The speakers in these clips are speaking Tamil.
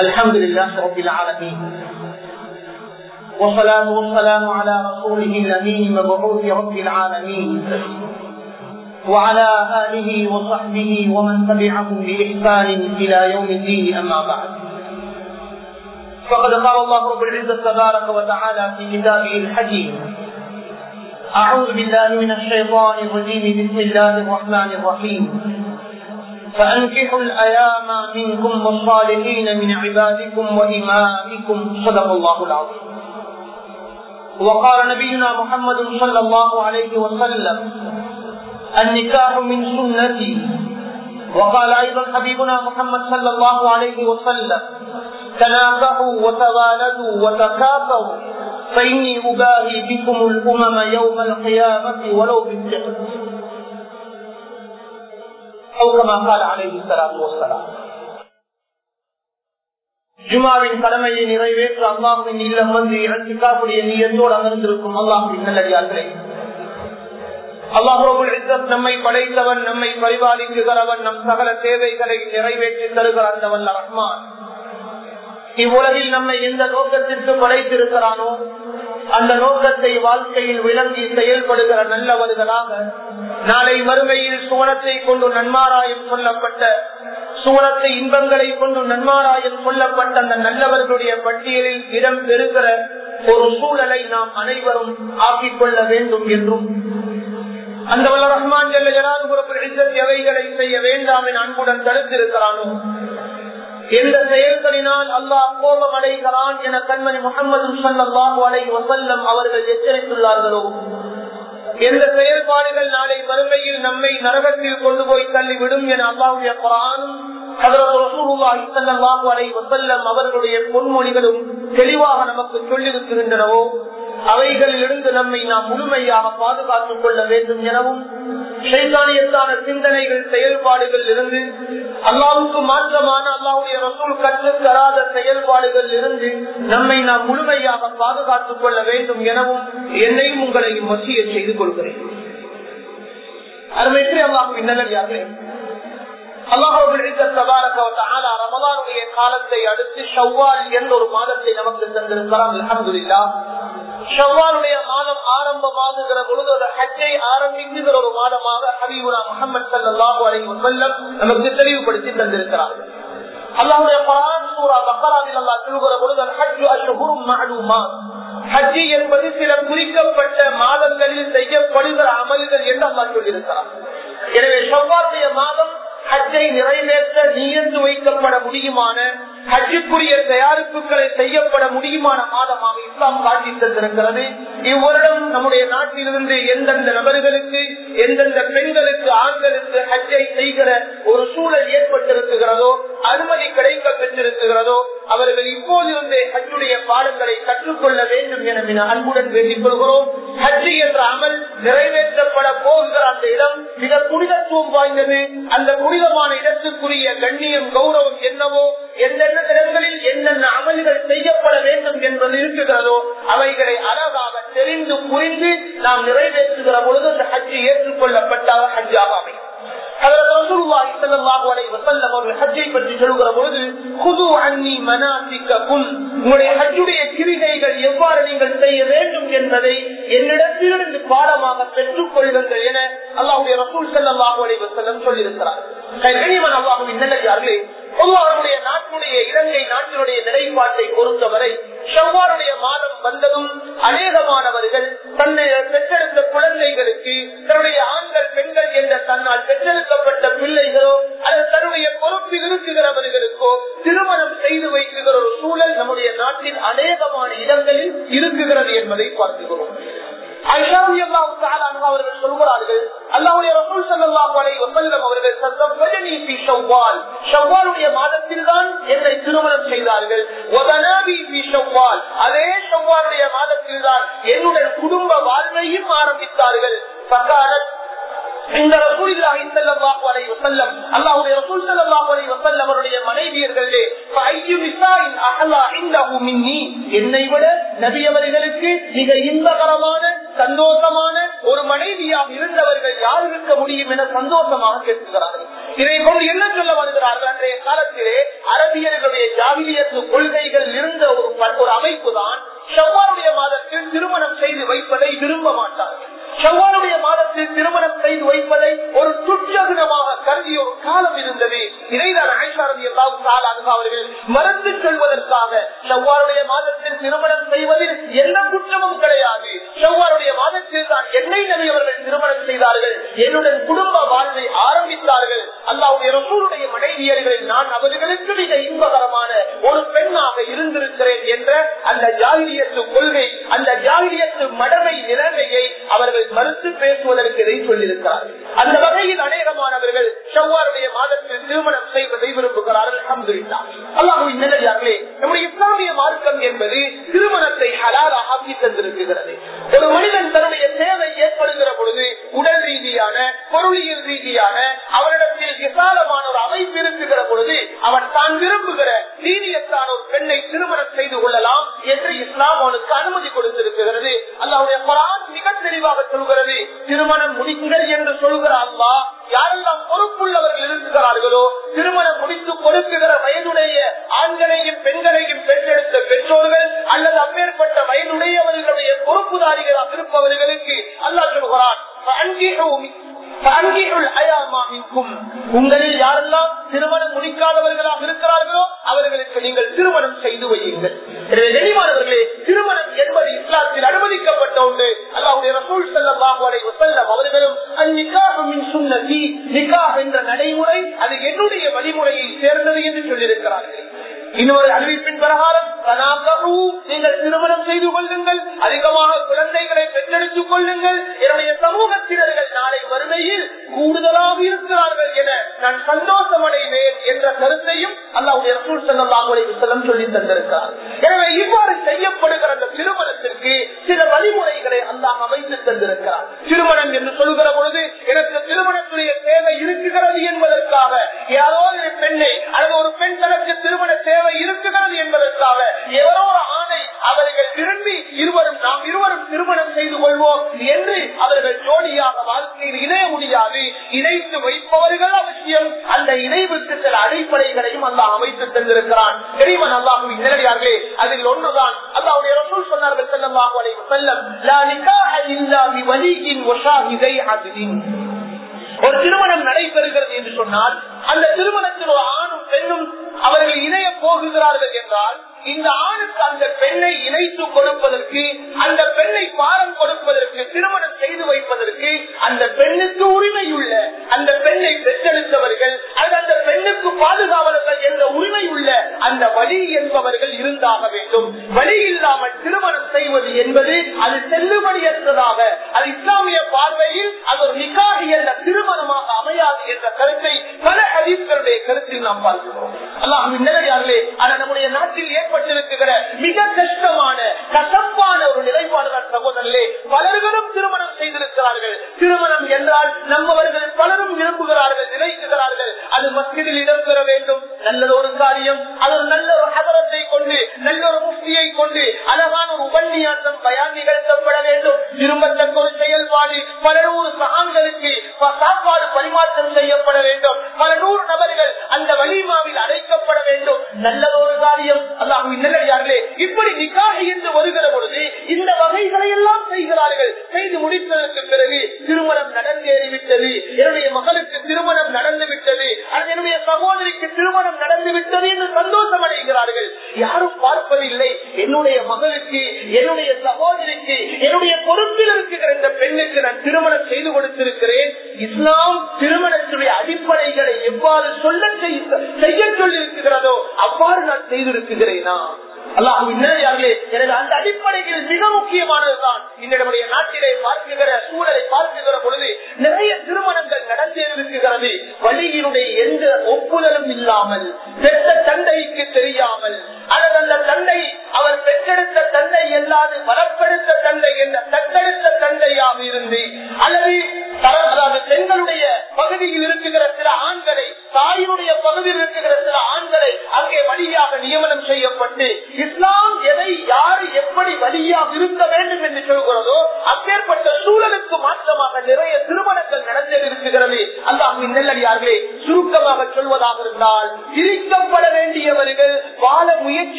الحمد لله رب العالمين. والصلاة والسلام على رسوله الأمين مبعوث رب العالمين. وعلى آله وصحبه ومن تبعهم بإحسان إلى يوم الدين أما بعد. فقد قال الله رب العزة تبارك وتعالى في كتابه الحكيم أعوذ بالله من الشيطان الرجيم بسم الله الرحمن الرحيم. فأنكحوا الأيام منكم والصالحين من عبادكم وإمامكم. صدق الله العظيم. وقال نبينا محمد صلى الله عليه وسلم النكاح من سنتي. وقال أيضا حبيبنا محمد صلى الله عليه وسلم تنافحوا وتوالدوا وتكافوا فإني أباهي بكم الأمم يوم القيامة ولو بالسحر أو كما قال عليه الصلاة والسلام ஜுமாவின் கடமையை நிறைவேற்ற அல்லாஹுவின் இல்லம் வந்து இறச்சிக்காப்புடைய நீயத்தோடு அமர்ந்திருக்கும் அல்லாஹுவின் நல்லடியார்களே அல்லாஹுல் நம்மை படைத்தவன் நம்மை பரிபாலிக்குகிறவன் நம் சகல தேவைகளை நிறைவேற்றி தருகிற அந்தவன் ரஹ்மான் இவ்வுலகில் நம்மை எந்த நோக்கத்திற்கு படைத்திருக்கிறானோ அந்த நோக்கத்தை வாழ்க்கையில் விளங்கி செயல்படுகிற நல்லவர்களாக நாளை மறுமையில் சுவனத்தை கொண்டு நன்மாராயம் சொல்லப்பட்ட சுவனத்தை இன்பங்களை கொண்டு நன்மாராயம் சொல்லப்பட்ட அந்த நல்லவர்களுடைய பட்டியலில் இடம் பெறுகிற ஒரு சூழலை நாம் அனைவரும் ஆக்கிக்கொள்ள வேண்டும் என்றும் அந்த வல்ல ரஹ்மான் எவைகளை செய்ய வேண்டாம் என அன்புடன் தடுத்திருக்கிறானோ? எந்த செயல்களினால் அல்லாஹ் கோபம் அடைகிறான் என கண்மணி முகமது வசல்லம் அவர்கள் எச்சரித்துள்ளார்களோ? எந்த செயல்பாடுகள் நாளை வறுமையில் நம்மை நரகத்தில் கொண்டு போய் தள்ளிவிடும் என அல்லாவுடைய குரானும் அவர்களுடைய பொன்மொழிகளும் தெளிவாக நமக்கு சொல்லியிருக்கின்றனவோ அவைகளிலிருந்து நம்மை நாம் முழுமையாக பாதுகாத்துக் கொள்ள வேண்டும் எனவும் சைதானியத்தான சிந்தனைகள் செயல்பாடுகள் இருந்து அல்லாவுக்கு மாற்றமான அல்லாவுடைய ரசூல் கற்று தராத செயல்பாடுகள் இருந்து நம்மை நாம் முழுமையாக பாதுகாத்துக் கொள்ள வேண்டும் எனவும் என்னையும் உங்களையும் வசிய செய்து கொள்கிறேன். அருமைக்கு அல்லாஹ் நல்லே ரமதானுடைய காலத்தை அடுத்து ஷவ்வால் என்ற ஒரு மாதத்தை நமக்கு தந்திருக்கிறார். அலமதுல்லா ஷவ்வாலுடைய மாதம் ஆரம்பமாகுகிற பொழுது ஒரு ஹஜ்ஜை ஆரம்பிக்குகிற ஒரு மாதமாக ஹபீபுரா முகமது சல்லாஹூ அலி வசல்லம் நமக்கு தெளிவுபடுத்தி தந்திருக்கிறார். அல்லாஹுடைய பரான் சூரா பக்கராவில் அல்லா சொல்கிற பொழுது ஹஜ்ஜு அஷ்ஹுரும் மஅலூமா ஹஜ்ஜி என்பது சில குறிக்கப்பட்ட மாதங்களில் செய்யப்படுகிற அமல்கள் என்று அல்லா சொல்லியிருக்கிறார். எனவே ஷவ்வாலுடைய மாதம் ஹஜ்ஜை நிறைவேற்ற நியந்து வைக்கப்பட முடியுமான ஹஜ்ஜுக்குரிய தயாரிப்புகளை செய்யப்பட முடியுமான மாதமாக இஸ்லாம் காட்டி தந்திருக்கிறது. இவ்வருடம் நம்முடைய நாட்டிலிருந்து எந்தெந்த நபர்களுக்கு எந்தெந்த பெண்களுக்கு ஆண்களுக்கு ஹஜ்ஜை செய்கிற ஒரு சூழல் ஏற்பட்டிருக்கிறதோ அனுமதி கிடைக்க பெற்றிருக்கிறதோ அவர்கள் இப்போதிருந்தே ஹஜ்ஜுடைய பாடங்களை கற்றுக்கொள்ள வேண்டும் என அன்புடன் வேண்டிக் கொள்கிறோம். ஹஜ்ஜி என்ற அமல் நிறைவேற்றப்பட போகிற அந்த இடம் மிக புனிதத்துவம் வாய்ந்தது. அந்த புனிதமான இடத்துக்குரிய கண்ணியம் கௌரவம் என்னவோ எந்தெந்த இடங்களில் என்னென்ன அமல்கள் செய்யப்பட வேண்டும் என்பது இருக்கிறதோ அவைகளை அழகாக தெரிந்து புரிந்து நாம் நிறைவேற்றுகிற பொழுது அந்த ஹஜ்ஜி ஏற்றுக்கொள்ளப்பட்டால் ஹஜ்ஜாக அமையும். கிரிகைகள் எவ்வாறு நீங்கள் செய்ய வேண்டும் என்பதை என்னிடத்திலிருந்து பாடமாக பெற்றுக் கொள்ளுங்கள் என அல்லாவுடைய ரசூல் செல்லாஹு அலைவசல்லம் சொல்லியிருக்கிறார். நல்லே பொதுவாருடைய நாட்டுடைய இலங்கை நாட்டினுடைய நிலைப்பாட்டை பொறுத்தவரை செவ்வாருடைய மாதம் வந்ததும் அநேகமானவர்கள் தன்னை பெற்றெடுத்த குழந்தைகளுக்கு தன்னுடைய ஆண்கள் தன்னால் பெற்றெடுக்கப்பட்ட பிள்ளைகளோ அல்லது தன்னுடைய பொறுப்பில் இருக்குகிறவர்களுக்கோ திரு அப்படியாக இருந்தவர்கள் யார் இருக்க முடியும் என சந்தோஷமாக கேட்கிறார்கள். இதை கொண்டு என்ன சொல்ல வருகிறார்கள் அன்றைய காலத்திலே அரபியர்களுடைய ஜாகிலியத்து கொள்கைகள் இருந்த ஒரு ஒரு அமைப்பு தான் செவ்வாருடைய மாதத்தில் திருமணம் செய்து வைப்பதை விரும்ப மாட்டார்கள். செவ்வாருடைய மாதத்தில் திருமணம் செய்து வைப்பதை ஒரு துட்சகுணமாக கருதிய ஒரு காலம் இருந்தது. இதைதான் ஐஷாரதி எல்லாம் அவர்கள் மறந்து செல்வதற்காக செவ்வாருடைய மாதத்தில் திருமணம் செய்வதில் எந்த குற்றமும் கிடையாது. சௌவாருடைய மாதத்தில் தான் என்னை நபி அவர்கள் திருமணம் செய்தார்கள். என்னுடன் குடும்ப வாழ்வை ஆரம்பித்தார்கள். அல்லாவுடைய ரசூருடைய மனைவியர்களில் நான் அவர்களுக்கு மிக இன்பகரமான ஒரு பெண்ணாக இருந்திருக்கிறேன் என்ற அந்த ஜாகிரியத்து கொள்கை அந்த ஜாகிரியத்து மடமை நிலைமையை அவர்கள் மறுத்து பேசுவதற்கு இதை சொல்லியிருக்கிறார் ரீதியாக அவர் கொள்ளுங்கள் என்னுடைய சமூகத்தினர்கள் நாளை வறுமையில் கூடுதலாக இருக்கிறார்கள் என நான் சந்தோஷம் அடைவேன் என்ற கருத்தையும் அல்லாவுடைய ரசூல் செல்லம் சொல்லித் தந்திருக்கிறார் கொடுப்பதற்கு அந்த பெண்ணை பாரம் கொடுப்பதற்கு திருமணம் செய்து வைப்பதற்கு அந்த பெண்ணுக்கு உரிமை உள்ள அந்த பெண்ணை பெற்றெடுத்தவர்கள் அல்லது அந்த பெண்ணுக்கு பாதுகாவலர்கள் என்ற உரிமை உள்ள அந்த வழி என்பவர்கள் இருந்தாக வேண்டும். வழி இல்லாமல் திருமணம் செய்வது என்பது அது செல்லுபடியற்றதாக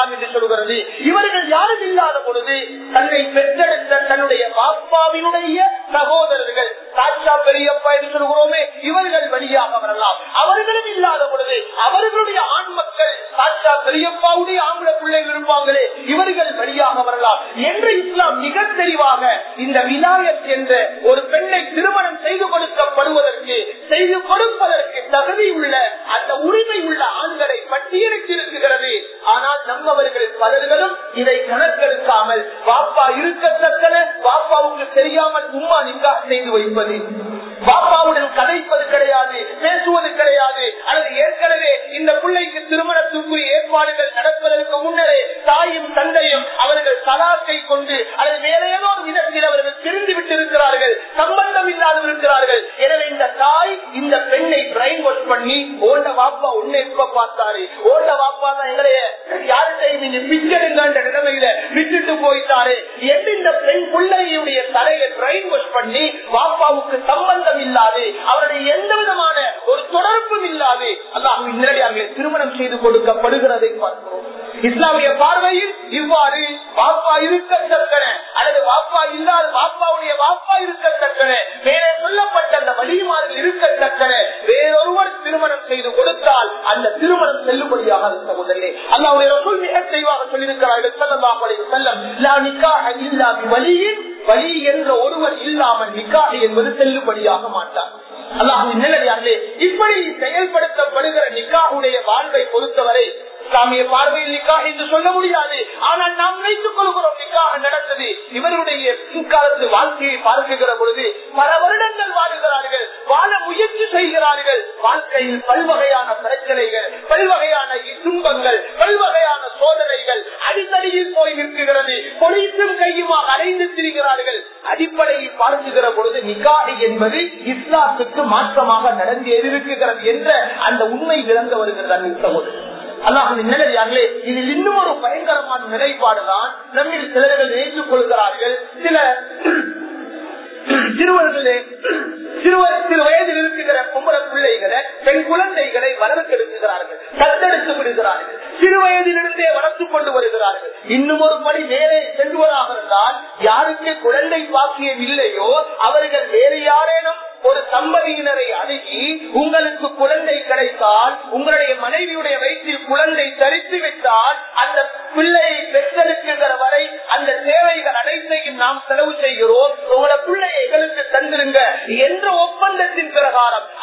வழியாக என்று சொல்கிறது இவர்கள் யாரும் இல்லாத பொழுது தன்னை பெற்றெடுத்த தன்னுடைய பாப்பாவினுடைய சகோதரர்கள் சாட்சா பெரியப்பா என்று சொல்கிறோமே இவர்கள் வழியாக வரலாம் அவர்களும் இல்லாத பொழுது அவர்களுடைய ஆண் மக்கள் சாட்சா பெரியப்பாவுடைய ஆம்பளை பிள்ளைகள் இருப்பாங்களே இவர்கள் வழியாக வரலாம் என்று இஸ்லாம் மிக தெளிவாக இந்த விநாயகத் என்ற ஒரு பெண்ணை திருமணம் செய்து கொடுக்கப்படுவதற்கு செய்து கொடுப்பதற்கு தகுதி உள்ள அந்த உரிமை உள்ள ஆண்களை பட்டியலிட்டு இருக்கிறது ஆனால் நம்மவர்கள் பலர்களும் இதை கணக்கெடுக்காமல் பாப்பா இருக்கத்தக்கன பாப்பாவுக்கு தெரியாமல் உம்மா நிக்கா செய்து வைப்பது பாப்பாவுடன் கதைப்பது கிடையாது பேசுவது கிடையாது அல்லது ஏற்கனவே இந்த பிள்ளைக்கு திருமணத்துக்கு ஏற்பாடுகள் நடப்பதற்கு முன்னரே தாயும் தந்தையும் அவர்கள் சலாக்கை கொண்டு அல்லது வேற ஏதோ ஒரு விதத்தில் அவர்கள் திரிந்து விட்டிருக்கிறார்கள் சம்பந்தம் இல்லாத இருக்கிறார்கள் எனவே இந்த தாய் இந்த பெண்ணை பிரைன் வாஷ் பண்ணி ஓண்ட வாப்பா எப்ப பார்த்தாரு வாப்பா தான் எங்களைய நீங்க நிலைமையில விட்டுட்டு போயிட்டாரு. என்று இந்த பெண் பிள்ளையுடைய தலையை பிரைன் வாஷ் பண்ணி வாப்பாவுக்கு சம்பந்தம் இல்லாது அவருடைய எந்த விதமான ஒரு தொடர்பும் இல்லாது அல்லாஹ் நேரடியாக திருமணம் செய்து கொடுக்கப்படுகிறதை பார்க்கிறோம். இஸ்லாமிய என்பது மாட்டார். அல்லாஹின் நிலையார்களே இப்படி செயல்படுத்தப்படுகிற நிக்காவுடைய வாழ்வை பொறுத்தவரை இஸ்லாமிய பார்வையில் நிக்காக என்று சொல்ல முடியாது. ஆனால் நாம் நினைத்துக் கொள்கிறோம் நிக்காக நடந்தது. இவருடைய பின்காலத்து வாழ்க்கையை பார்க்குகிற பொழுது பல வருடங்கள் வாழுகிறார்கள் வாழ முயற்சி செய்கிறார்கள். வாழ்க்கையில் பல்வகையான பிரச்சனைகள் பல்வகையான துன்பங்கள் பல்வகை நிகாடி என்பது இஸ்லாத்துக்கு மாற்றமாக நடந்து எதிர்க்கிறது என்ற அந்த உண்மை விளங்க வருகிறது அந்த சகோதரர். அல்லாஹின் இதில் இன்னும் ஒரு பயங்கரமான நிலைப்பாடுதான் நம்மில் சிலர்கள் ஏற்றுக் கொள்கிறார்கள்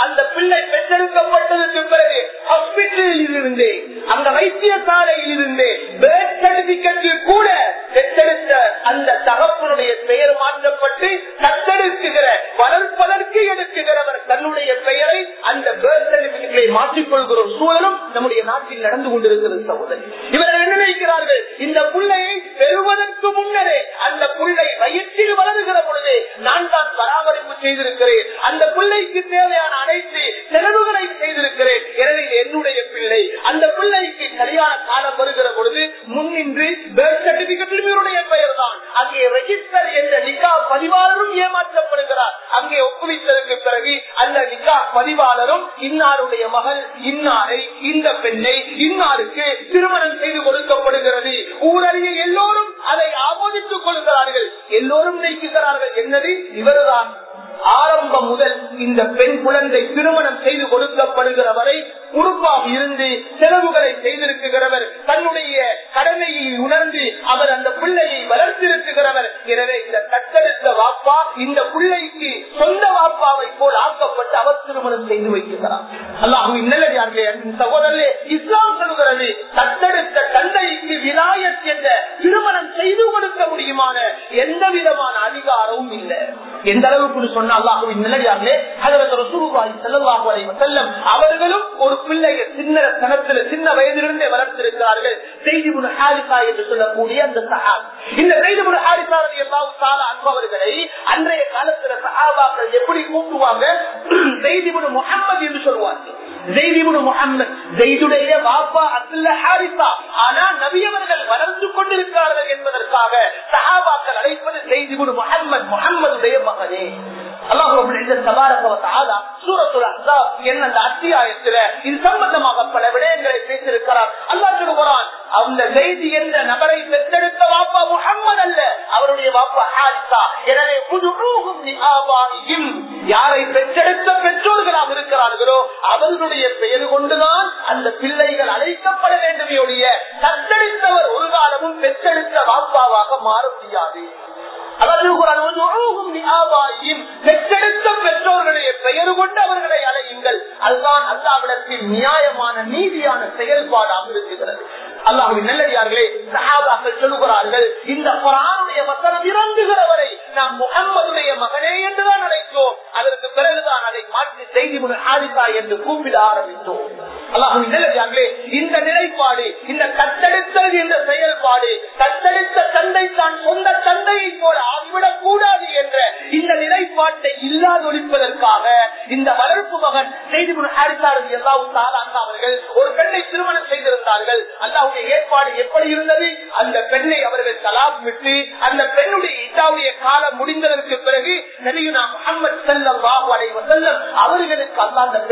அந்த பிள்ளை பெற்றெடுக்கப்பட்டதற்கு பிறகு ஹாஸ்பிட்டலில் இருந்தே அந்த வைத்தியசாலையில் இருந்தே பேர்த் சர்டிபிகேட்டில் கூட பெற்றெடுத்த அந்த தகப்பனுடைய பெயர் மாற்றப்பட்டு தத்தெடுக்குகிற வளர்ப்பதற்கு எடுக்குகிறவர் தன்னுடைய பெயரை அந்த பேர்த் சர்டிபிகேட்டை மாற்றிக்கொள்கிற சூழலும் நம்முடைய நாட்டில் நடந்து கொண்டிருக்கிறது சகோதரி. இவர்கள் என்ன நினைக்கிறார்கள் இந்த பிள்ளையை பெறுவதற்கு முன்னரே அந்த பிள்ளை வயிற்றில் வளருகிற பொழுதே நான் தான் பராமரிப்பு செய்திருக்கிறேன் அந்த பிள்ளைக்கு தேவையான அனைத்து செலவுகளை செய்திருக்கிறேன் எனவே இது என்னுடைய பிள்ளை அந்த பிள்ளைக்கு சரியான காலம் வருகிற பொழுது முன்னின்று பேர்த் சர்டிபிகேட்டிலும் இவருடைய பெயர் தான் அங்கே ரெஜிஸ்டர் என்ற நிக்கா பதிவாளரும் ஏமாற்றப்படுகிறார் அங்கே ஒப்புவித்ததற்கு பிறகு அந்த நிக்கா பதிவாளரும் இன்னாருடைய மகள் இன்னாரை இந்த பெண்ணை இன்னாருக்கு திருமணம் செய்து கொடுக்கப்படுகிறது ஊரறிய எல்லோரும் அதை ஆமோதித்துக் கொள்கிறார்கள் எல்லோரும் நினைக்கிறார்கள் என்னது இவர்தான் ஆரம்பம் முதல் இந்த பெண் குழந்தை திருமணம் செய்து கொடுக்கப்படுகிற வரை உறுப்பாக இருந்து செலவுகளை செய்திருக்கிறவர் தன்னுடைய கடமையை உணர்ந்து அவர் அந்த பிள்ளையை வளர்த்திருக்கிறவர் எனவே இந்த தத்தெடுத்த வாப்பா இந்த பிள்ளைக்கு சொந்த வாப்பாவை போல் ஆக்கப்பட்டு அவர் திருமணம் செய்து வைக்கிறார். அல்லாஹுவின் நல்லடியார்களே சகோதரே இஸ்லாம் சொல்கிறது தத்தெடுத்த தந்தைக்கு விநாயக் என்ற திருமணம் செய்து கொடுக்க முடியுமான எந்த விதமான அதிகாரமும் இல்லை. எந்த அளவுக்கு சொன்ன அல்லாஹுவின் நிலையாகலே அவர்களும் ஒரு பிள்ளைய சின்ன கணத்துல சின்ன வயதிலிருந்தே வளர்த்திருக்கிறார்கள். செய்தி முன் ஹாரிசா என்று சொல்லக்கூடிய அந்த சஹாப். இந்த செய்தி முன் ஹாரிசா அன்பவர்களை அன்றைய காலத்துல சஹாபாக்கள் எப்படி கூட்டுவாங்க செய்தி முன் முகமது என்று சொல்லுவார்கள். ஜெய்திபுடு முகமது ஜெய்துடைய வாப்பா அப்துல்ல ஹாரிசா ஆனா நபி என்ன அத்தியாயத்துல இது சம்பந்தமாக பல விடயங்களை பேசியிருக்கிறார். அல்லா சொல்லுகிறான் அந்த செய்தி என்ற நபரை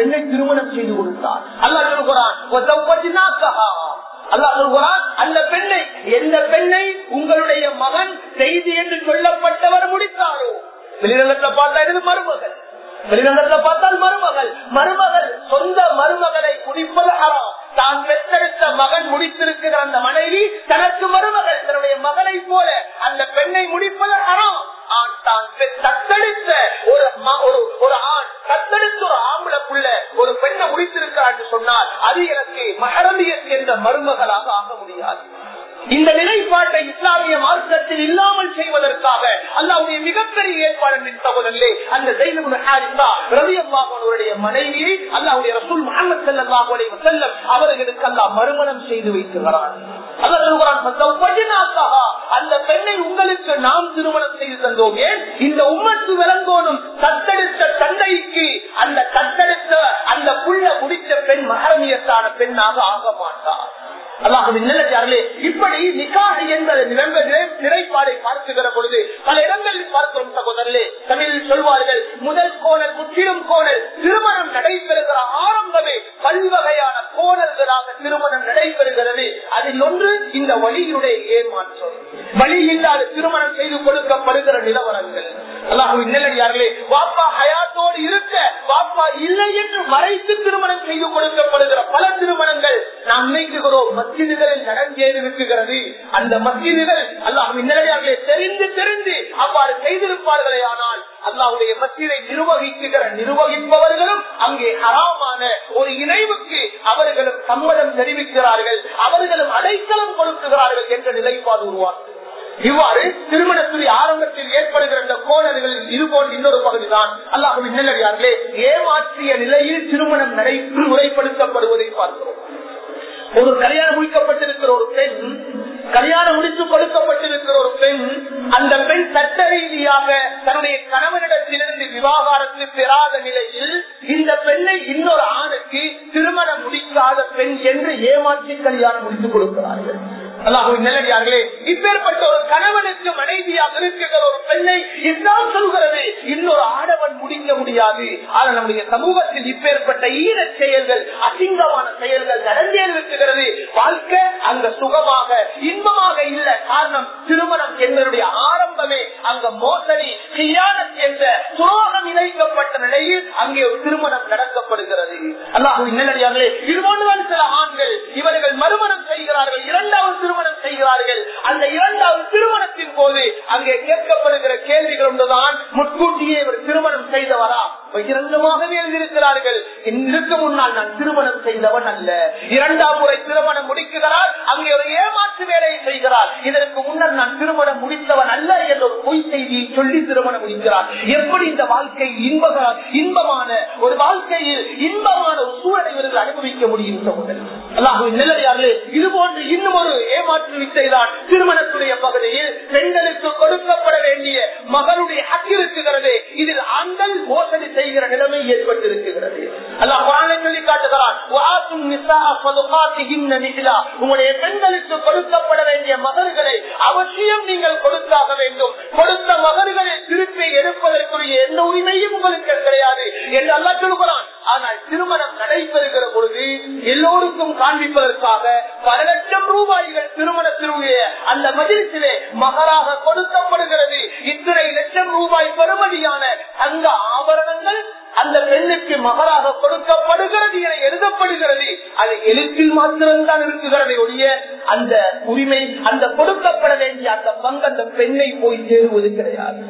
பெண்ணை திருமணம் செய்து கொடுத்தார் அல்லா சொல்கிறான் அல்லா சொல்கிறான் அந்த பெண்ணை எந்த பெண்ணை உங்களுடைய மகன் செய்தி என்று சொல்லப்பட்டவர் முடித்தாரோ வெளிநகரத்தை பார்த்தா இது மருமகள் வெளிநகரத்தை பார்த்தால் மருமகள் மருமகள் சொந்த மருமகளை முடிப்பது ஹராம் தான் பெற்றெடுத்த மகன் முடித்திருக்கிற அந்த மனைவி தனக்கு மருமகள் தன்னுடைய மகனை போல அந்த பெண்ணை முடிப்பது ஹராம் ஆண் தான் தத்தெடுத்த ஒரு ஒரு ஆண் தத்தெடுத்த ஒரு ஆம்பளை புள்ள ஒரு பெண்ணை முடித்திருக்கிறார் சொன்னால் அது எனக்கு மகரமியத் என்ற மருமகளாக ஆக முடியாது இந்த நிலைப்பாட்டை இஸ்லாமிய மார்க்கத்தில் இல்லாமல் செய்வதற்காக அல்லாவுடைய மிகப்பெரிய ஏற்பாடு சகோதரே அந்த ரவியம்மாவனுடைய மனைவியை அல்லாவுடைய ரசூல் முகமது செல்லல்லாஹுடைய செல்லம் அவர்களுக்கு அல்லா மறுமணம் செய்து வைக்கிறார் அந்த பெண்ணை உங்களுக்கு நாம் திருமணம் செய்து தந்தோம். ஏன்? இந்த உம்மத்து விளங்கோனும் தத்தெடுத்த தந்தைக்கு அந்த தத்தெடுத்த அந்த புள்ள முடித்த பெண் மகரமியத்தான பெண்ணாக ஆக மாட்டார் அல்லாஹுவின் நிலச்சாரலே இப்படி நிக்காக என்பது நிலைப்பாடை பார்க்குகிற பொழுது பல இடங்களில் பார்க்கிறோம் சகோதரர்களே தமிழில் சொல்வார்கள் முதல் கோணல் முற்றிலும் கோணல் திருமணம் நடைபெறுகிற ஆரம்பமே பல்வகையான கோணல்களாக திருமணம் நடைபெறுகிறது அதில் ஒன்று இந்த வழியினுடைய ஏமாற்றம் வழி இல்லாத திருமணம் செய்து கொடுக்கப்படுகிற நிலவரங்கள் அல்லாஹுவின் நல்லடியார்களே வாப்பா ஹயாத்தோடு இருக்க வாப்பா இல்லை என்று மறைத்து திருமணம் செய்து கொடுக்கப்படுகிற பல திருமணங்கள் நாம் நினைக்கிறோம் மஸ்ஜிதுகளில் நடந்தேறிருக்கிறது அந்த மஸ்ஜிதுகள் அல்லாஹுவின் தெரிந்து தெரிந்து அவ்வாறு செய்திருப்பார்களே. ஆனால் அல்லாவுடைய மத்தியை நிர்வகிக்குகிற நிர்வகிப்பவர்களும் அங்கே அறாமான ஒரு இணைவுக்கு அவர்களும் சம்மதம் தெரிவிக்கிறார்கள். அவர்களும் அடைக்கலம் கொடுக்குகிறார்கள் என்ற நிலைப்பாடு உருவாக்கு இவ்வாறு திருமணத்துறை ஆரம்பத்தில் ஏற்படுகிற இந்த கோணல்களில் இதுபோல் இன்னொரு பகுதிதான் அல்லாஹுவின் நிலையார்களே ஏமாற்றிய நிலையில் திருமணம் நடை முறைப்படுத்தப்படுவதை பார்க்கிறோம். ஒரு கல்யாணம் முடிக்கப்பட்டிருக்கிற ஒரு பெண் கல்யாணம் முடித்து கொடுக்கப்பட்டிருக்கிற ஒரு பெண் அந்த பெண் சட்ட ரீதியாக தன்னுடைய கணவனிடத்திலிருந்து விவாகாரத்து பெறாத நிலையில் இந்த பெண்ணை இன்னொரு ஆணுக்கு திருமணம் முடிக்காத பெண் என்று ஏமாற்றி கல்யாணம் முடித்துக் கொடுக்கிறார்கள். அல்லாஹுவின் நிலையார்களே இப்பேற்பட்ட ஒரு கணவனுக்கு மனைவியாக இருக்கிற ஒரு பெண்ணை இஸ்லாம் சொல்கிறது இன்னொரு ஆடவன் முடிக்க முடியாது ஆனால் நம்முடைய சமூகத்தில் இப்பேற்பட்ட ஈர செயல்கள் அசிங்கமான செயல்கள் நடந்தே இருக்கிறது வாழ்க்கை அங்க சுகமாக இன்பமாக இல்ல. காரணம் திருமணம் என்னுடைய ஆரம்பமே அங்க மோசடி கியானத் என்ற துரோகம் இணைக்கப்பட்ட நிலையில் அங்கே ஒரு திருமணம் நடக்கப்படுகிறது. அல்லாஹுவின் நல்லடியார்களே இது சில ஆண்கள் இவர்கள் மறுமணம் செய்கிறார்கள் இரண்டாவது திருமணம் செய்கிறார்கள். அந்த இரண்டாவது திருமணத்தின் போது அங்கே கேட்கப்படுகிற கேள்விகள் ஒன்றுதான் முன்கூட்டியே இவர் திருமணம் செய்தவரா? பகிரங்கமாகவே எழுதியிருக்கிறார்கள். இதற்கு முன்னால் நான் திருமணம் செய்தவன் அல்ல. இரண்டாம் முறை திருமணம் இல்லையா உங்களுடைய பெண்களுக்கு கொடுக்கப்பட வேண்டிய மகர்களை அவசியம் நீங்கள் கொடுத்தாக வேண்டும். கொடுத்த மகர்களை திருப்பி எடுப்பதற்குரிய எந்த உரிமையும் உங்களுக்கு கிடையாது என்று அல்ல சொல்கிறான் ஆனால் திருமணம் நடைபெறுகிற பொழுது எல்லோருக்கும் காண்பிப்பதற்காக பல லட்சம் ரூபாய்கள் திருமணத்தினுடைய அந்த மதிலே மகராக கொடுத்த மாத்திரம்தான் இருக்குகிறதை ஒழிய அந்த உரிமை அந்த கொடுக்கப்பட வேண்டிய அந்த பங்கு அந்த பெண்ணை போய் சேருவது கிடையாது.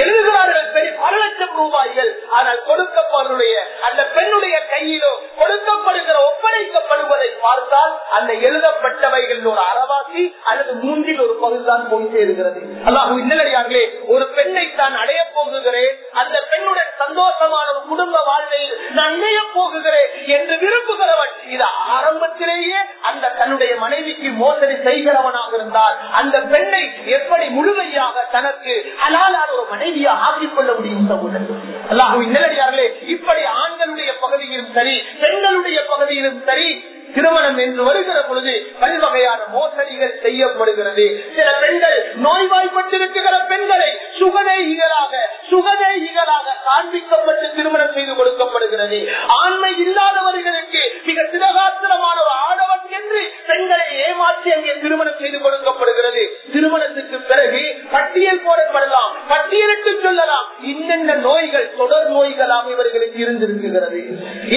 எழுதுகிறார்கள் பெரிய பல லட்சம் ரூபாய்கள் ஆனால் கொடுக்கப்படுடைய அந்த பெண்ணுடைய கையிலோ கொடுக்கப்படுகிற ஒப்படைக்கப்படுவதை பார்த்தால் அந்த எழுதப்பட்டவைகள் ஒரு அறவாசி அல்லது மூன்றில் ஒரு பகுதிதான் போய் சேருகிறது. அல்லாஹ் இன்னடியார்களே ஒரு பெண்ணை தான் அடைய போகுகிறேன் அந்த பெண்ணுடன் சந்தோஷமான ஒரு குடும்ப வாழ்வில் நான் இணைய போகுகிறேன் என்று விரும்புகிறவன் இது ஆரம்பத்திலேயே அந்த தன்னுடைய மனைவிக்கு மோசடி செய்கிறவனாக இருந்தால் அந்த பெண்ணை எப்படி முழுமையாக தனக்கு அலாலான ஒரு மனைவியை ஆக்கிக் கொள்ள முடியும் சகோதரர் அல்லாஹுவின் இப்படி ஆண்களுடைய பகுதியிலும் சரி பெண்களுடைய பகுதியிலும் சரி திருமணம் என்று வருகிற பொழுது பல்வகையான மோசடிகள் செய்யப்படுகிறது சில பெண்கள் நோய்வாய்ப்பட்டிருக்கிற பெண்களை சுகதேகிகளாக சுகதேகிகளாக காண்பிக்கப்பட்டு திருமணம் செய்து கொடுக்கப்படுகிறது ஆண்மை இல்லாதவர்களுக்கு மிக சிறகாத்திரமான ஒரு ஆடவன் என்று பெண்களை ஏமாற்றி அங்கே திருமணம் செய்து கொடுக்கப்படுகிறது திருமணத்துக்கு பிறகு பட்டியல் போடப்படலாம் பட்டியலிட்டு சொல்லலாம் இன்னென்ன நோய்கள் தொடர் நோய்களாக இவர்களுக்கு இருந்திருக்கிறது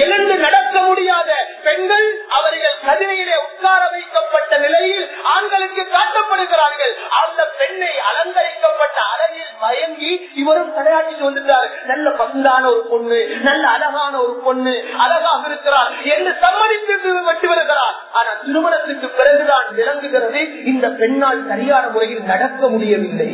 எழுந்து நடக்க முடியாத பெண்கள் அவர்கள் கதிரையிலே உட்கார வைக்கப்பட்ட நிலையில் ஆண்களுக்கு காட்டப்படுகிறார்கள் அந்த பெண்ணை அலங்கரிக்கப்பட்ட அறையில் மயங்கி இவரும் தலையாட்டிட்டு வந்துட்டார் நல்ல பந்தான ஒரு பொண்ணு நல்ல அழகான ஒரு பொண்ணு வருகிறார் இருக்கிறார். என்று சம்மதித்து விட்டு வருகிறார் ஆனால் திருமணத்துக்கு பிறகுதான் விளங்குகிறது இந்த பெண்ணால் சரியான முறையில் நடக்க முடியவில்லை.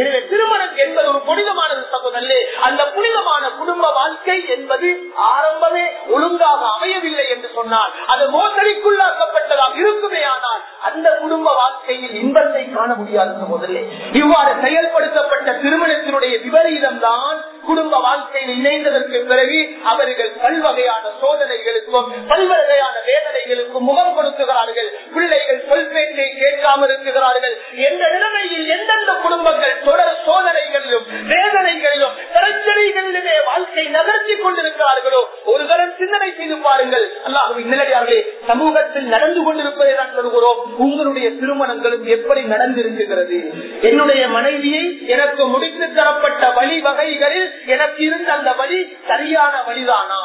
எனவே திருமணம் என்பது ஒரு புனிதமானது சகோதரே அந்த புனிதமான குடும்ப வாழ்க்கை என்பது ஆரம்பமே ஒழுங்காக அமையவில்லை என்று சொன்னால் அது மோசடிக்குள்ளாக்கப்பட்டதாக இருக்குமே ஆனால் அந்த குடும்ப வாழ்க்கையில் இன்பத்தை காண முடியாது சகோதரே இவ்வாறு செயல்படுத்தப்பட்ட திருமணத்தினுடைய விபரீதம் தான் குடும்ப வாழ்க்கையில் இணைந்ததற்கு பிறகு அவர்கள் பல்வகையான சோதனைகளுக்கும் பல்வகையான வேதனைகளுக்கும் முகம் கொடுக்குகிறார்கள். பிள்ளைகள் சொல்பேச்சை கேட்காமல் இருக்கிறார்கள். எந்த நிலைமையில் எந்தெந்த குடும்பங்கள் தொடர் சோதனைகளிலும் வேதனைகளிலும் பிரச்சனைகளிலுமே வாழ்க்கை நகர்த்தி கொண்டிருக்கிறார்களோ ஒரு தரம் சிந்தனை செய்து பாருங்கள். அல்லாஹுவின் நிலையார்களே சமூகத்தில் நடந்து கொண்டிருப்பதை நான் சொல்கிறோம். உங்களுடைய திருமணங்களும் எப்படி நடந்திருக்கிறது? என்னுடைய மனைவியை எனக்கு முடித்து தரப்பட்ட வழிவகைகளில் எனக்கு இருந்த அந்த வழி சரியான வழிதானா?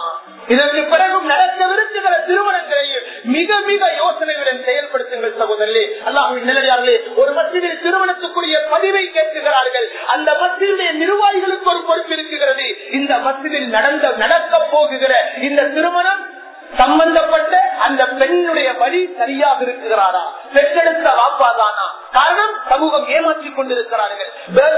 இதற்கு பிறகும் நடக்கவிருக்கிற திருமணங்களையும் மிக மிக யோசனையுடன் செயல்படுத்துங்கள் சகோதரர்களே. அல்லாஹின் நிலையாளர்களே ஒரு மத்தியில் திருமணத்துக்குரிய பதிவை கேட்கிறார்கள் அந்த மத்தியுடைய நிர்வாகிகளுக்கு ஒரு பொறுப்பு இருக்கிறது இந்த மத்தியில் நடந்த நடக்க போகுகிற இந்த திருமணம் சம்பந்தப்பட்ட அந்த பெண்ணுடைய வழி சரியாக இருக்கிறாரா பெற்றெடுத்த வாப்பாதானா காரணம் சமூகம் ஏமாற்றிக் கொண்டிருக்கிறார்கள்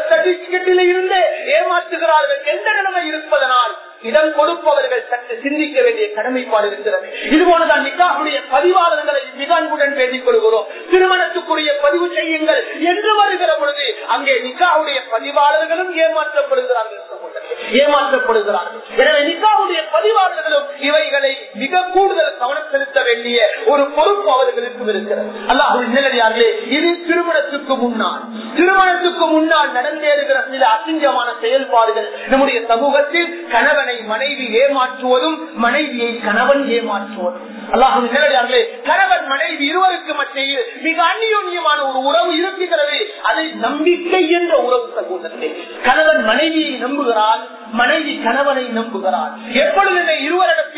சர்டிபிகேட்டில் இருந்தே ஏமாற்றுகிறார்கள் எந்த நிலைமை இருப்பதனால் இடம் கொடுப்பவர்கள் சற்று சிந்திக்க வேண்டிய கடமைப்பாடு இருக்கிறது இதுபோலதான் நிக்காவுடைய பதிவாளர்களை மிக அன்புடன் பேசிக் கொள்கிறோம் திருமணத்துக்குரிய பதிவு செய்யுங்கள் என்று வருகிற பொழுது அங்கே நிக்காவுடைய பதிவாளர்களும் ஏமாற்றப்படுகிறார்கள் ஏமாற்றப்படுகிறார்கள் எனவே நிக்காவுடைய பதிவாளர்களும் இவைகளை மிக கூடுதல் கவனம் செலுத்த வேண்டிய ஒரு பொறுப்பு அவர்களுக்கும் இருக்கிறது அல்லாஹ் நிலையார்களே இது திருமணத்துக்கு முன்னால் திருமணத்துக்கு முன்னால் நடந்தேறுகிற சில அசிங்கமான செயல்பாடுகள் நம்முடைய சமூகத்தில் கணவனை மனைவி ஏமாற்றுவதும் மனைவியை கணவன் ஏமாற்றுவதும். அல்லாஹு நிலையார்களே கணவன் மனைவி இருவருக்கு மத்தியில் மிக அந்நியோன்யமான ஒரு உறவு இருக்கிறது அதை நம்பிக்கை என்ற உறவு சகோதரே கணவன் மனைவியை நம்புகிறான் மனைவி கணவனை நம்புகிறார் எப்பொழுதுமே இருவரிடத்திலும்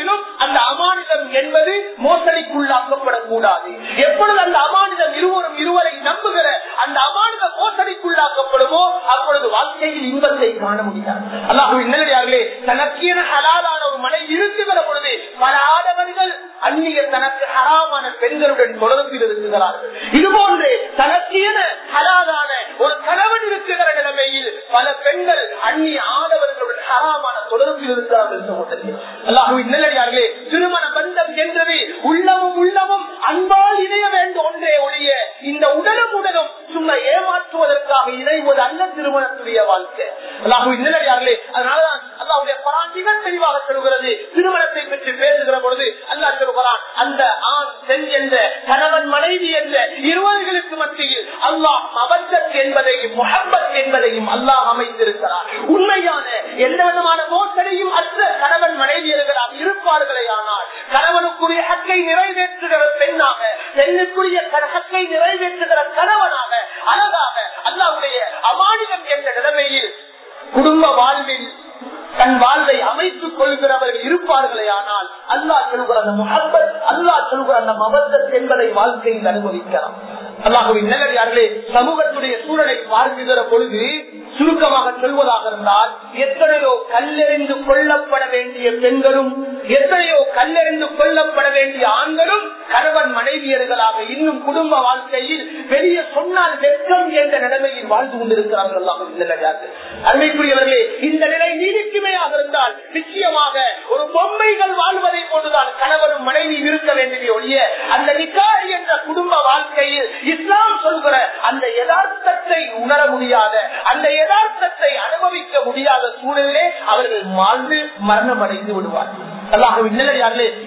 காண முடியாது அல்லாஹு நிலையார்களே வாழ்க்கை அல்லாஹுவின் நிலையார்களே அதனாலதான் அல்லாவுடைய பராண்டிகள் தெளிவாக சொல்கிறது திருமணத்தை பற்றி பேசுகிற பொழுது அல்லாஹ் சொல்கிறான் அந்த ஆண் பெண் என்ற கணவன் மனைவி என்ற இருவர்களுக்கு மத்தியில் அல்லாஹ் மபத்தத் என்பதையும் முகப்பத் என்பதையும் அல்லாஹ் அமைத்திருக்கிறார் உண்மையான எந்த விதமான மோசடியும் அற்ற கணவன் மனைவியர்களாக இருப்பார்களே ஆனால் கணவனுக்குரிய ஹக்கை நிறைவேற்றுகிற பெண்ணாக பெண்ணுக்குரிய ஹக்கை நிறைவேற்றுகிற கணவனாக அழகாக அல்லாவுடைய அமானிதம் என்ற நிலைமையில் குடும்ப வாழ்வில் தன் வாழ்வை அமைத்துக் கொள்கிறவர்கள் இருப்பார்களே ஆனால் அல்லாஹ் சொல்கிற அந்த முகப்பத் அல்லாஹ் சொல்கிற அந்த மபத்தத் என்பதை வாழ்க்கையில் அனுபவிக்கலாம். அல்லாஹுவின் நிலையார்களே சமூகத்துடைய சூழலை பார்க்கிற பொழுது சுருக்கமாக சொல்வதாக இருந்தால் எத்தனையோ கல்லெறிந்து கொல்லப்பட வேண்டிய பெண்களும் எத்தனையோ கல்லெறிந்து கொல்லப்பட வேண்டிய ஆண்களும் கணவன் மனைவியர்களாக இன்னும் குடும்ப வாழ்க்கையில் வெளிய சொன்னால் வெட்கம் என்ற நிலைமையில் வாழ்ந்து கொண்டிருக்கிறார்கள் அல்லாஹுவின் நிலையார்கள் அருமைக்குரியவர்களே இந்த நிலை நீடிக்குமையாக இருந்தால் நிச்சயமாக ஒரு பொம்மைகள் வாழ்வதை போன்றுதான் கணவனும் மனைவி இருக்க வேண்டிய ஒழிய அந்த நிக்கா என்ற குடும்ப வாழ்க்கையில் இஸ்லாம் சொல்கிற அந்த யதார்த்தத்தை உணர முடியாத அந்த யதார்த்தத்தை அனுபவிக்க முடியாத சூழலிலே அவர்கள் வாழ்ந்து மரணம் அடைந்து விடுவார்கள். அல்லாஹுவின்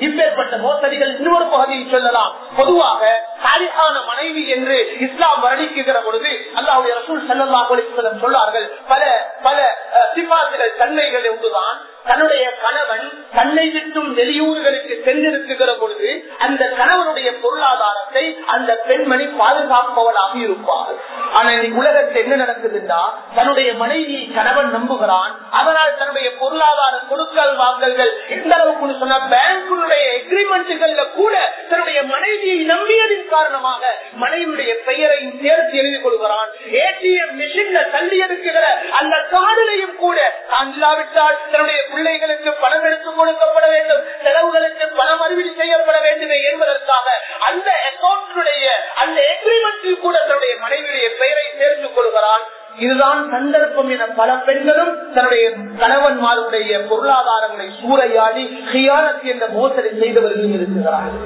இப்பேற்பட்ட மோசடிகள் இன்னொரு பகுதியில் சொல்லலாம். பொதுவாக சாலிஹான மனைவி என்று இஸ்லாம் வர்ணிக்குகிற பொழுது அல்லாஹுடைய ரசூல் சல்லாஹ் சொல்வார்கள் பல பல சிபாசுகள் தன்மைகள் ஒன்றுதான் தன்னுடைய கணவன் தன்னை விட்டும் வெளியூர்களுக்கு சென்றிருக்குகிற பொழுது அந்த கணவனுடைய பொருளாதாரத்தை அந்த பெண்மணி பாதுகாப்பவளாக இருப்பார் இன்னைக்கு உலகத்தில் என்ன நடக்குதுன்னா தன்னுடைய மனைவி கணவன் நம்புகிறான். அதனால் தன்னுடைய பொருளாதார கொடுக்கல் வாங்கல்கள் எந்த அளவுக்கு சொன்னா பேங்குடைய எக்ரிமெண்ட்டுகள்ல கூட தன்னுடைய மனைவியை நம்பியதின் காரணமாக மனைவியுடைய பெயரையும் சேர்த்து எழுதி கொள்கிறான். ஏடிஎம் மிஷின்ல தள்ளி எடுக்கிற அந்த காதலையும் கூட தான் இல்லாவிட்டால் தன்னுடைய பிள்ளைகளுக்கு பணம் எடுத்துக் கொடுக்கப்பட வேண்டும் செலவுகளுக்கு பணம் அறிவிடி செய்யப்பட வேண்டும் என்பதற்காக அந்த அக்கௌண்ட்டுடைய அந்த எக்ரிமெண்டில் கூட தன்னுடைய மனைவியுடைய பெயரை சேர்த்துக் கொள்கிறான் இதுதான் சந்தர்ப்பம் என பல பெண்களும் தன்னுடைய கணவன்மாருடைய பொருளாதாரங்களை சூறையாடி ஹியானத்து என்ற மோசடி செய்தவர்களும் இருக்கிறார்கள்.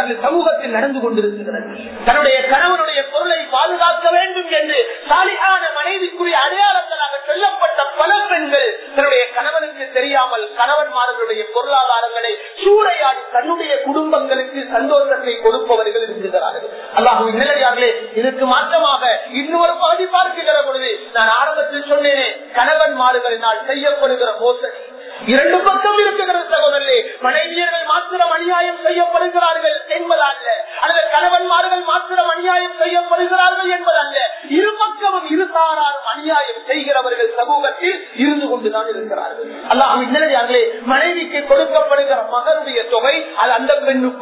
அந்த சமூகத்தில் நடந்து கொண்டிருக்கிறது. தன்னுடைய கணவனுடைய பொருளை பாதுகாக்க வேண்டும் என்று சாலிகான மனைவிக்குரிய அடையாளம் சொல்லப்பட்ட பல பெண்கள் தன்னுடைய கணவனுக்கு தெரியாமல் கணவன்மார்களுடைய பொருளாதாரங்களை சூறையாடி தன்னுடைய குடும்பங்களுக்கு சந்தோஷத்தை கொடுப்பவர்கள் இருக்கிறார்கள் அல்லாஹு நிலையார்களே இதற்கு மாற்றமாக இன்னொரு பகுதி பார்க்கிற பொழுது நான் ஆரம்பத்தில் சொன்னேனே கணவன்மார்களினால் செய்யப்படுகிற மோசடி இரண்டு பக்கம் இருக்கிற சகோதரே மனைவியர்கள் மாத்திரம் அநியாயம் செய்யப்படுகிறார்கள் என்பதல்ல அல்லது கணவன்மார்கள் மாத்திரம் அநியாயம் செய்யப்படுகிறார்கள் என்பதல்ல இரு பக்கமும் இரு சாராரும் அநியாயம் செய்கிறவர்கள் சமூகத்தில் இருந்து கொண்டுதான் இருக்கிறார்கள் அல்லாஹ் நிலையார்களே மனைவிக்கு கொடுக்கப்படுகிற மகனுடைய தொகை அது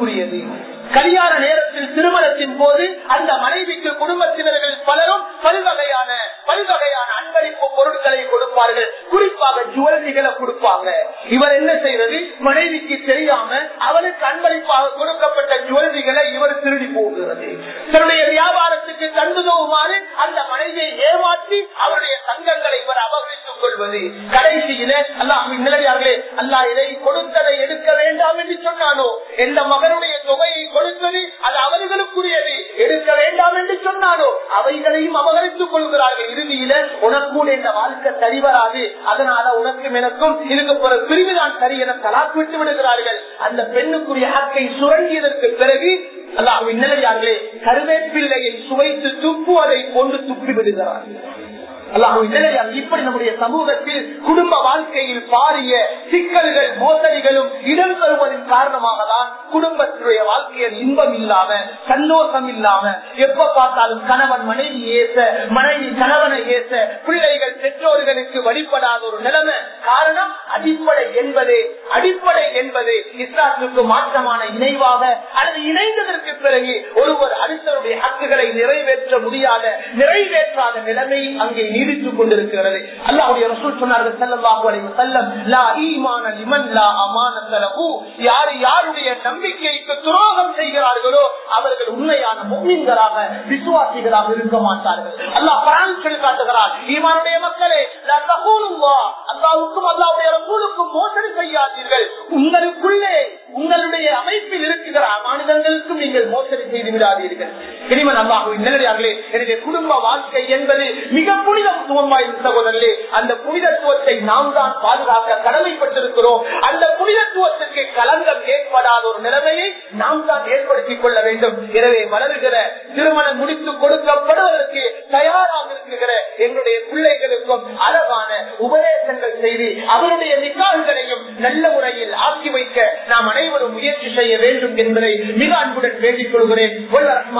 அன்புக்குரியது பெண்ணுக்குரியது கல்யாண நேரத்தில் திருமணத்தின் போது அந்த மனைவிக்கு குடும்பத்தினர்கள் பலரும் பல்வகையான பல்வகையான அன்பளிப்பு பொருட்களை கொடுப்பார்கள் குறிப்பாக ஜுவல்லரிகளை கொடுப்பாங்க இவர் என்ன செய்யறது மனைவிக்கு தெரியாம அவருக்கு அன்பளிப்பாக கொடுக்கப்பட்ட ஜுவல்லரிகளை இவர் திருடி போகிறது தன்னுடைய வியாபாரத்துக்கு கண்டுதவுமாறு அந்த மனைவியை ஏமாற்றி அவருடைய சங்கங்களை இவர் அபகரித்துக் கொள்வது கடைசியில அல்லாஹ் நிலையார்களே அல்லாஹ் இதை கொடுத்ததை எடுக்க வேண்டாம் என்று சொன்னானோ எந்த மகனுடைய தொகையை கொடுத்தது அது அவர்களுக்குரியது எடுக்க வேண்டாம் என்று சொன்னானோ அவைகளையும் அபகரித்துக் கொள்கிறார்கள் இறுதியில உனக்கும் இந்த வாழ்க்கை சரி வராது அதனால உனக்கும் எனக்கும் இதுக்கு பிற தலாக்கு விட்டு விடுகிறார்கள். அந்த பெண்ணுக்குரிய ஹக்கை சுரண்டியதற்கு பிறகு அல்லாஹ் நிலையார்களே கருவேப்பிள்ளையை சுவைத்து துப்புவதை கொண்டு துப்பி விடுகிறார்கள் இப்படி நம்முடைய சமூகத்தில் குடும்ப வாழ்க்கையில் பாரிய சிக்கல்கள் மோசடிகளும் இடம் தருவதன் காரணமாக தான் குடும்பத்துடைய வாழ்க்கையில் இன்பம் இல்லாம சந்தோஷம் இல்லாம எப்ப பார்த்தாலும் கணவன் மனைவி ஏச மனைவி கணவனை ஏச பிள்ளைகள் பெற்றோர்களுக்கு வழிபடாத ஒரு நிலைமை காரணம் அடிப்படை என்பதே அடிப்படை என்பது இஸ்லாத்துக்கு மாற்றமான இணைவாக அல்லது இணைந்ததற்கு பிறகு ஒருவர் அடுத்தவருடைய ஹக்குகளை நிறைவேற்ற முடியாத நிறைவேற்றாத நிலைமை கொண்டிருக்கிறது. அல்லாவுடைய ரசூல் சொன்னார்கள் செல்லல்லாஹு அலைஹி வஸல்லம் லா ஈமான லிமன் லா யார் யாருடைய நம்பிக்கைக்கு துரோகம் செய்கிறார்களோ அவர்கள் உண்மையான முஃமின்களாக விசுவாசிகளாக இருக்க மாட்டார்கள். அல்லாஹ் குர்ஆன் சொல்லி காட்டுகிறார் ஈமானுடைய மக்களே லா தகூலுல்லாஹ். அல்லாஹ்வுக்கும் அல்லாஹ்வுடைய ரசூலுக்கும் மோசடி செய்யாதீர்கள். உங்களுக்குள்ளே உங்களுடைய அமைப்பில் இருக்கிற மாநிலங்களுக்கும் நீங்கள் மோசடி செய்து விடாதீர்கள் இனிமன் அல்லாஹுவின் நிலையார்களே எனவே குடும்ப வாழ்க்கை என்பது மிக புனிதத்துவம் வாய்ந்த சகோதரர்களே அந்த புனிதத்துவத்தை நாம் தான் பாதுகாக்க கடமைப்பட்டிருக்கிறோம். அந்த புனிதத்துவத்திற்கு களங்கம் ஏற்படாத ஒரு நிலைமையை நாம் தான் ஏற்படுத்திக் கொள்ள வேண்டும். எனவே வளருகிற திருமணம் முடித்து கொடுக்கப்படுவதற்கு தயாராக இருக்கிற எங்களுடைய பிள்ளைகளுக்கும் அழகான உபதேசங்கள் செய்து அவருடைய நிக்கால்களையும் நல்ல முறையில் ஆக்கி வைக்க நாம் அனைவரும் முயற்சி செய்ய வேண்டும் என்பதை வேண்டிக் கொள்கிறேன்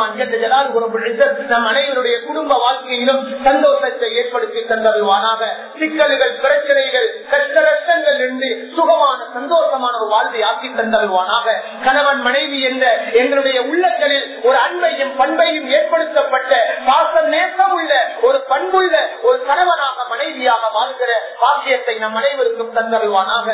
நம் அனைவருடைய குடும்ப வாழ்க்கையிலும் சந்தோஷத்தை ஏற்படுத்தி தந்தருவானாக சிக்கல்கள் பிரச்சனைகள் கஷ்ட கஷ்டங்கள் இருந்து சுகமான சந்தோஷமான ஒரு வாழ்வை ஆக்கி தந்தருவானாக கணவன் மனைவி என்ற எங்களுடைய உள்ளங்களில் ஒரு அன்பையும் பண்பையும் ஏற்படுத்தப்பட்ட பாச நேசம் உள்ள ஒரு பண்புள்ள ஒரு கணவனாக மனைவியாக வாழ்கிற பாக்கியத்தை நம் அனைவருக்கும் தந்தருவானாக